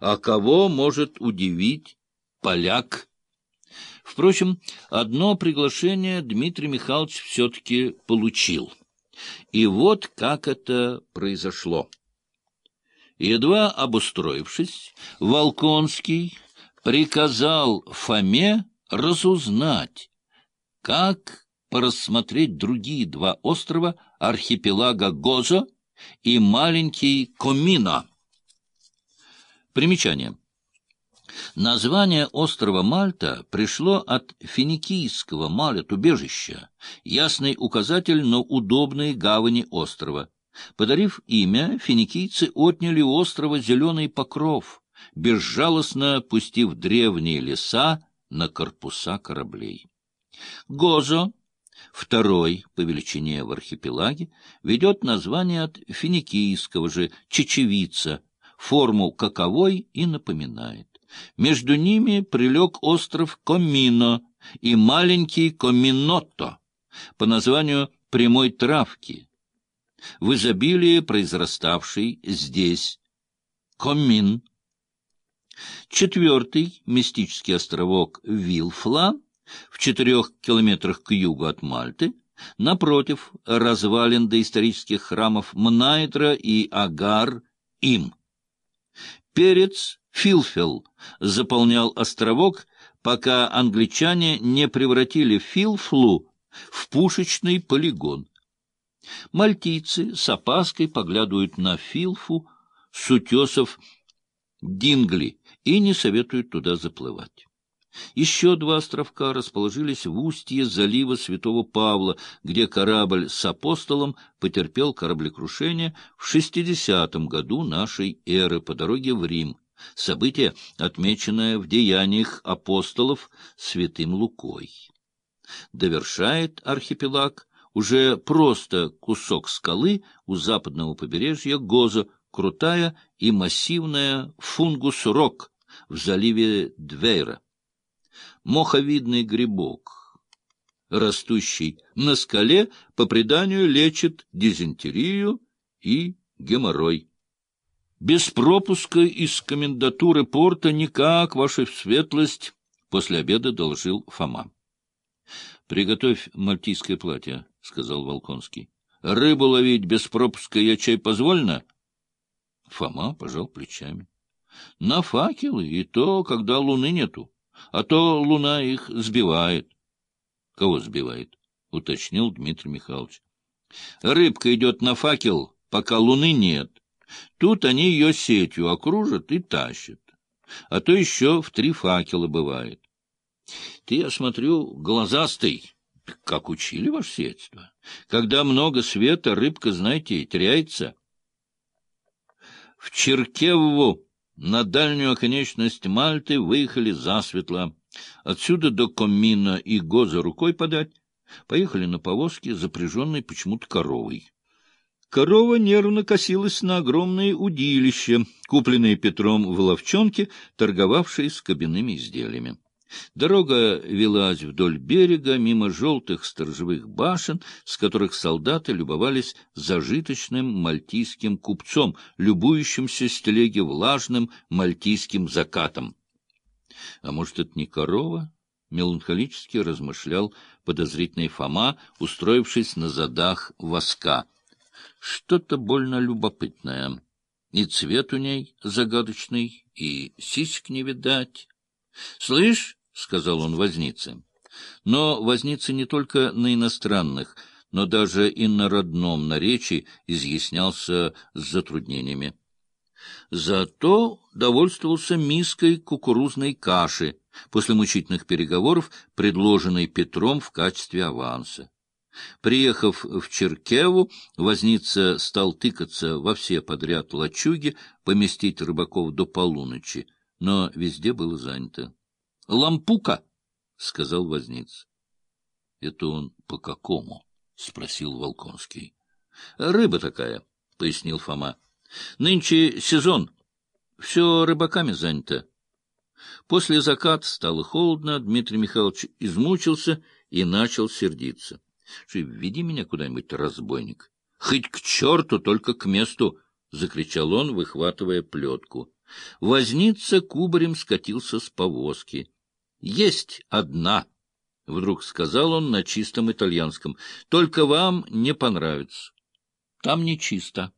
А кого может удивить поляк? Впрочем, одно приглашение Дмитрий Михайлович все-таки получил. И вот как это произошло. Едва обустроившись, Волконский приказал Фоме разузнать, как порассмотреть другие два острова архипелага Гозо и маленький Комино. Примечание. Название острова Мальта пришло от финикийского малет убежища, ясный указатель, но удобной гавани острова. Подарив имя, финикийцы отняли у острова зеленый покров, безжалостно пустив древние леса на корпуса кораблей. Гозо, второй по величине в архипелаге, ведет название от финикийского же чечевица, форму каковой и напоминает. Между ними прилег остров Комино и маленький Коминотто по названию прямой травки, в изобилии произраставший здесь Комин. Четвертый мистический островок Вилфла в четырех километрах к югу от Мальты, напротив развалин доисторических храмов Мнайдра и Агар-Им. Перец Филфел заполнял островок, пока англичане не превратили Филфлу в пушечный полигон. Мальтийцы с опаской поглядывают на Филфу с утесов Дингли и не советуют туда заплывать. Еще два островка расположились в устье залива Святого Павла, где корабль с апостолом потерпел кораблекрушение в 60-м году нашей эры по дороге в Рим. Событие, отмеченное в деяниях апостолов святым Лукой. Довершает архипелаг уже просто кусок скалы у западного побережья Гоза, крутая и массивная фунгус-рок в заливе Двейра. Моховидный грибок, растущий на скале, по преданию лечит дизентерию и геморрой. Без пропуска из комендатуры порта никак, ваша светлость, — после обеда доложил Фома. — Приготовь мальтийское платье, — сказал Волконский. — Рыбу ловить без пропуска я чай позволено? Фома пожал плечами. — На факелы, и то, когда луны нету. А то луна их сбивает. — Кого сбивает? — уточнил Дмитрий Михайлович. — Рыбка идет на факел, пока луны нет. Тут они ее сетью окружат и тащат. А то еще в три факела бывает. Ты, я смотрю, глазастый, как учили ваше сетство. Когда много света, рыбка, знаете, теряется. В Черкеву на дальнюю оконечность Мальты выехали засветло. Отсюда до Коммина и Гоза рукой подать. Поехали на повозке, запряженной почему-то коровой. Корова нервно косилась на огромные удилища, купленные Петром в ловчонке, торговавшей с кабинными изделиями. Дорога велась вдоль берега, мимо желтых сторожевых башен, с которых солдаты любовались зажиточным мальтийским купцом, любующимся с телеги влажным мальтийским закатом. А может, это не корова? — меланхолически размышлял подозрительный Фома, устроившись на задах воска — что-то больно любопытное. И цвет у ней загадочный, и сиськ не видать. — Слышь, — сказал он вознице, — но возница не только на иностранных, но даже и на родном наречии изъяснялся с затруднениями. Зато довольствовался миской кукурузной каши после мучительных переговоров, предложенной Петром в качестве аванса. Приехав в Черкеву, возница стал тыкаться во все подряд лачуги, поместить рыбаков до полуночи, но везде было занято. — Лампука! — сказал возница. — Это он по какому? — спросил Волконский. — Рыба такая, — пояснил Фома. — Нынче сезон. Все рыбаками занято. После заката стало холодно, Дмитрий Михайлович измучился и начал сердиться. — Веди меня куда-нибудь, разбойник. — Хоть к черту, только к месту! — закричал он, выхватывая плетку. Возница кубарем скатился с повозки. — Есть одна, — вдруг сказал он на чистом итальянском, — только вам не понравится. Там не чисто.